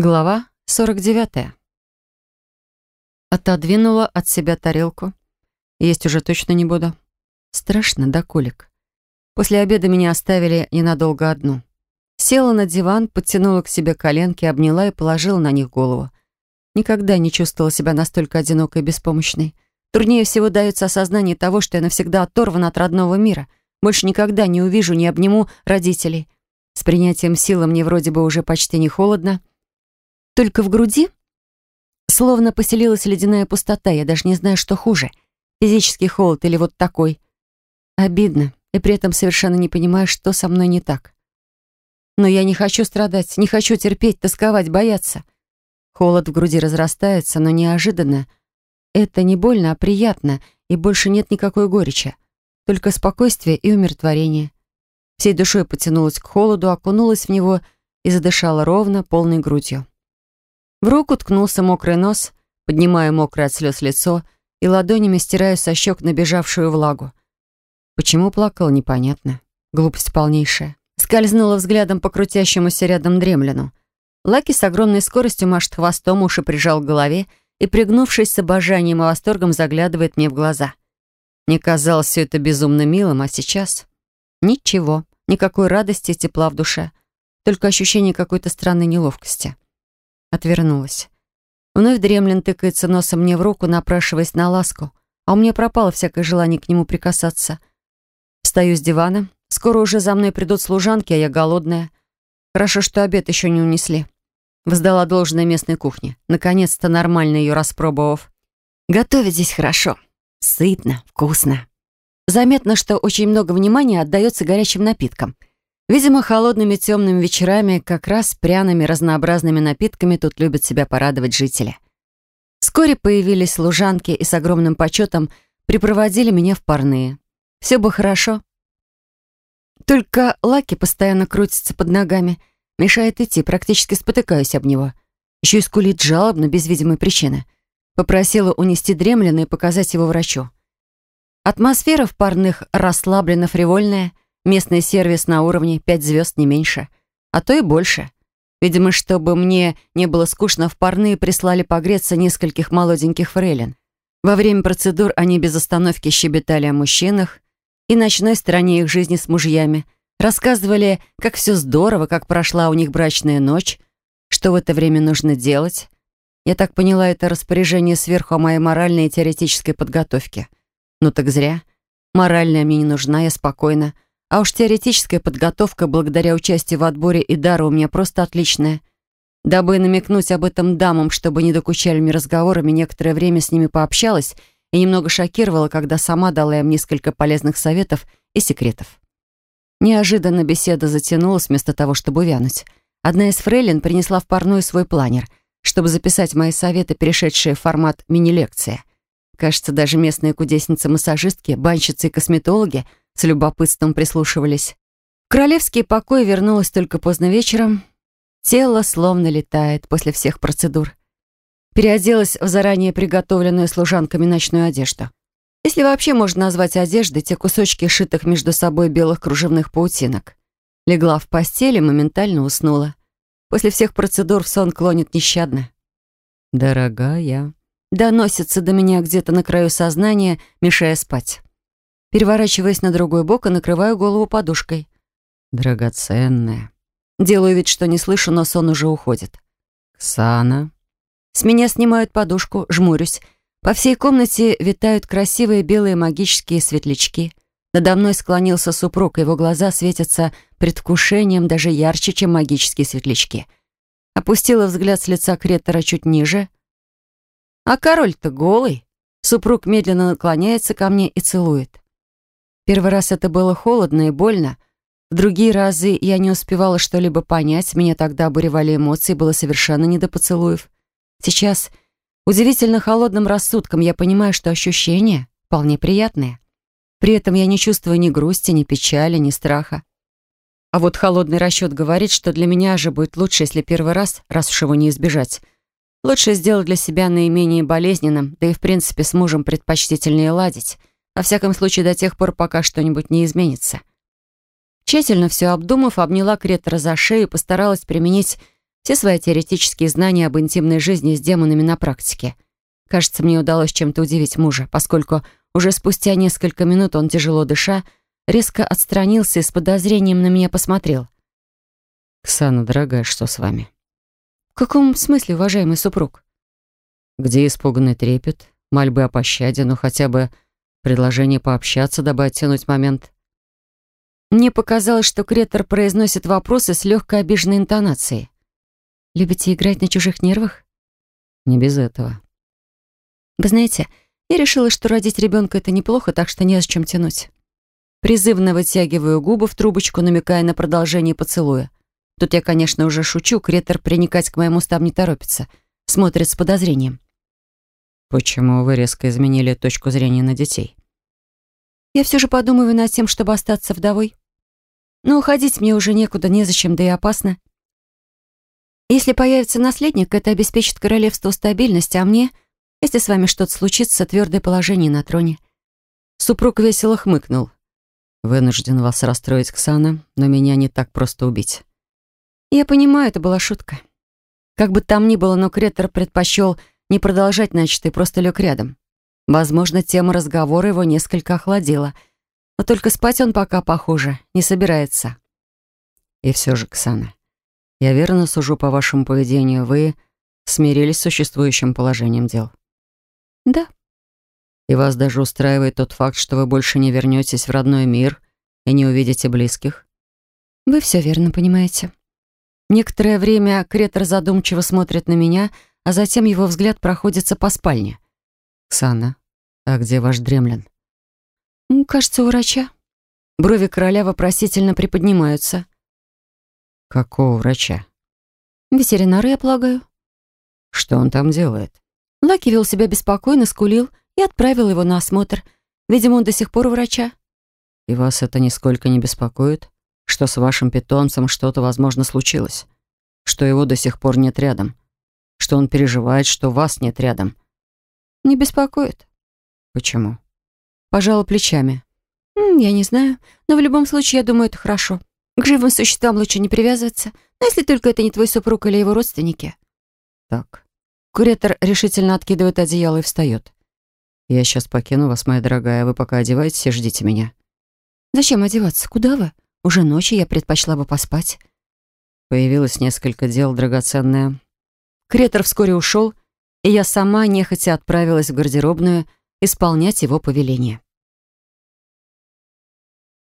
Глава 49. Отодвинула от себя тарелку. Есть уже точно не буду. Страшно, да, Колик? После обеда меня оставили ненадолго одну. Села на диван, подтянула к себе коленки, обняла и положила на них голову. Никогда не чувствовала себя настолько одинокой и беспомощной. Труднее всего дается осознание того, что я навсегда оторвана от родного мира. Больше никогда не увижу, не обниму родителей. С принятием силы мне вроде бы уже почти не холодно, только в груди словно поселилась ледяная пустота. Я даже не знаю, что хуже. Физический холод или вот такой. Обидно. И при этом совершенно не понимаю, что со мной не так. Но я не хочу страдать, не хочу терпеть, тосковать, бояться. Холод в груди разрастается, но неожиданно. Это не больно, а приятно, и больше нет никакой горечи. Только спокойствие и умиротворение. Всей душой потянулась к холоду, окунулась в него и задышала ровно, полной грудью. В руку ткнулся мокрый нос, поднимая мокрое от слез лицо и ладонями стираю со щек набежавшую влагу. Почему плакал, непонятно. Глупость полнейшая. Скользнула взглядом по крутящемуся рядом дремлину. Лаки с огромной скоростью машет хвостом, уши прижал к голове и, пригнувшись с обожанием и восторгом, заглядывает мне в глаза. Мне казалось все это безумно милым, а сейчас... Ничего, никакой радости и тепла в душе. Только ощущение какой-то странной неловкости. Отвернулась. Вновь дремлин тыкается носом мне в руку, напрашиваясь на ласку, а у меня пропало всякое желание к нему прикасаться. Встаю с дивана. Скоро уже за мной придут служанки, а я голодная. Хорошо, что обед еще не унесли. Воздала должное местной кухне, наконец-то нормально ее распробовав. Готовить здесь хорошо. Сытно, вкусно. Заметно, что очень много внимания отдается горячим напиткам — Видимо, холодными темными вечерами, как раз пряными разнообразными напитками тут любят себя порадовать жители. Вскоре появились служанки и с огромным почетом припроводили меня в парные. Все бы хорошо. Только Лаки постоянно крутится под ногами, мешает идти, практически спотыкаюсь об него. Еще и скулит жалобно, без видимой причины. Попросила унести дремлина и показать его врачу. Атмосфера в парных расслабленно-фривольная — Местный сервис на уровне пять звезд, не меньше. А то и больше. Видимо, чтобы мне не было скучно, в парные прислали погреться нескольких молоденьких фрейлин. Во время процедур они без остановки щебетали о мужчинах и ночной стороне их жизни с мужьями, рассказывали, как все здорово, как прошла у них брачная ночь, что в это время нужно делать. Я так поняла, это распоряжение сверху о моей моральной и теоретической подготовке. Ну так зря. Моральная мне не нужна, я спокойна. А уж теоретическая подготовка благодаря участию в отборе и дару у меня просто отличная. Дабы намекнуть об этом дамам, чтобы не докучали мне разговорами, некоторое время с ними пообщалась и немного шокировала, когда сама дала им несколько полезных советов и секретов. Неожиданно беседа затянулась вместо того, чтобы увянуть. Одна из фрейлин принесла в парную свой планер, чтобы записать мои советы, перешедшие в формат мини-лекции. Кажется, даже местные кудесницы-массажистки, банщицы и косметологи — с любопытством прислушивались. В королевский покой вернулась только поздно вечером. Тело словно летает после всех процедур. Переоделась в заранее приготовленную служанками ночную одежду. Если вообще можно назвать одеждой те кусочки шитых между собой белых кружевных паутинок. Легла в постели, моментально уснула. После всех процедур в сон клонит нещадно. «Дорогая», доносится до меня где-то на краю сознания, мешая спать. Переворачиваясь на другой бок и накрываю голову подушкой. Драгоценная. Делаю вид, что не слышу, но сон уже уходит. Ксана. С меня снимают подушку, жмурюсь. По всей комнате витают красивые белые магические светлячки. Надо мной склонился супруг, его глаза светятся предвкушением даже ярче, чем магические светлячки. Опустила взгляд с лица Кретора чуть ниже. А король-то голый. Супруг медленно наклоняется ко мне и целует. Первый раз это было холодно и больно. В другие разы я не успевала что-либо понять, меня тогда обуревали эмоции, было совершенно не до поцелуев. Сейчас удивительно холодным рассудком я понимаю, что ощущения вполне приятные. При этом я не чувствую ни грусти, ни печали, ни страха. А вот холодный расчет говорит, что для меня же будет лучше, если первый раз, раз уж его не избежать, лучше сделать для себя наименее болезненным, да и в принципе с мужем предпочтительнее ладить. Во всяком случае, до тех пор, пока что-нибудь не изменится. Тщательно все обдумав, обняла Кретора за шею и постаралась применить все свои теоретические знания об интимной жизни с демонами на практике. Кажется, мне удалось чем-то удивить мужа, поскольку уже спустя несколько минут он, тяжело дыша, резко отстранился и с подозрением на меня посмотрел. «Ксана, дорогая, что с вами?» «В каком смысле, уважаемый супруг?» «Где испуганный трепет, мольбы о пощаде, ну хотя бы предложение пообщаться, дабы оттянуть момент?» Мне показалось, что Кретор произносит вопросы с легкой обиженной интонацией. «Любите играть на чужих нервах?» «Не без этого». «Вы знаете, я решила, что родить ребенка это неплохо, так что не чем тянуть». Призывно вытягиваю губы в трубочку, намекая на продолжение поцелуя. Тут я, конечно, уже шучу, Кретор приникать к моему устам не торопится. Смотрит с подозрением. «Почему вы резко изменили точку зрения на детей?» «Я все же подумаю над тем, чтобы остаться вдовой. Но уходить мне уже некуда, незачем, да и опасно. Если появится наследник, это обеспечит королевству стабильность, а мне, если с вами что-то случится, твердое положение на троне». Супруг весело хмыкнул. Вынужден вас расстроить, Ксана, но меня не так просто убить. Я понимаю, это была шутка. Как бы там ни было, но Кретор предпочел не продолжать начатый, просто лег рядом. Возможно, тема разговора его несколько охладила. Но только спать он пока, похоже, не собирается. И все же, Ксана, я верно сужу по вашему поведению. Вы смирились с существующим положением дел? Да. И вас даже устраивает тот факт, что вы больше не вернетесь в родной мир и не увидите близких? Вы все верно понимаете. Некоторое время Кретор задумчиво смотрит на меня, а затем его взгляд проходится по спальне. «Ксана, а где ваш дремлен?» «Кажется, у врача». Брови короля вопросительно приподнимаются. «Какого врача?» «Ветеринара, я полагаю». «Что он там делает?» Лаки вел себя беспокойно, скулил и отправил его на осмотр. Видимо, он до сих пор у врача. «И вас это нисколько не беспокоит? Что с вашим питомцем что-то, возможно, случилось? Что его до сих пор нет рядом? Что он переживает, что вас нет рядом?» «Не беспокоит». «Почему?» Пожала плечами. «Я не знаю, но в любом случае, я думаю, это хорошо. К живым существам лучше не привязываться, но если только это не твой супруг или его родственники». «Так». Куретор решительно откидывает одеяло и встает. «Я сейчас покину вас, моя дорогая. Вы пока одевайтесь и ждите меня». «Зачем одеваться? Куда вы? Уже ночью я предпочла бы поспать». Появилось несколько дел драгоценное. Кретор вскоре ушел, и я сама нехотя отправилась в гардеробную исполнять его повеление.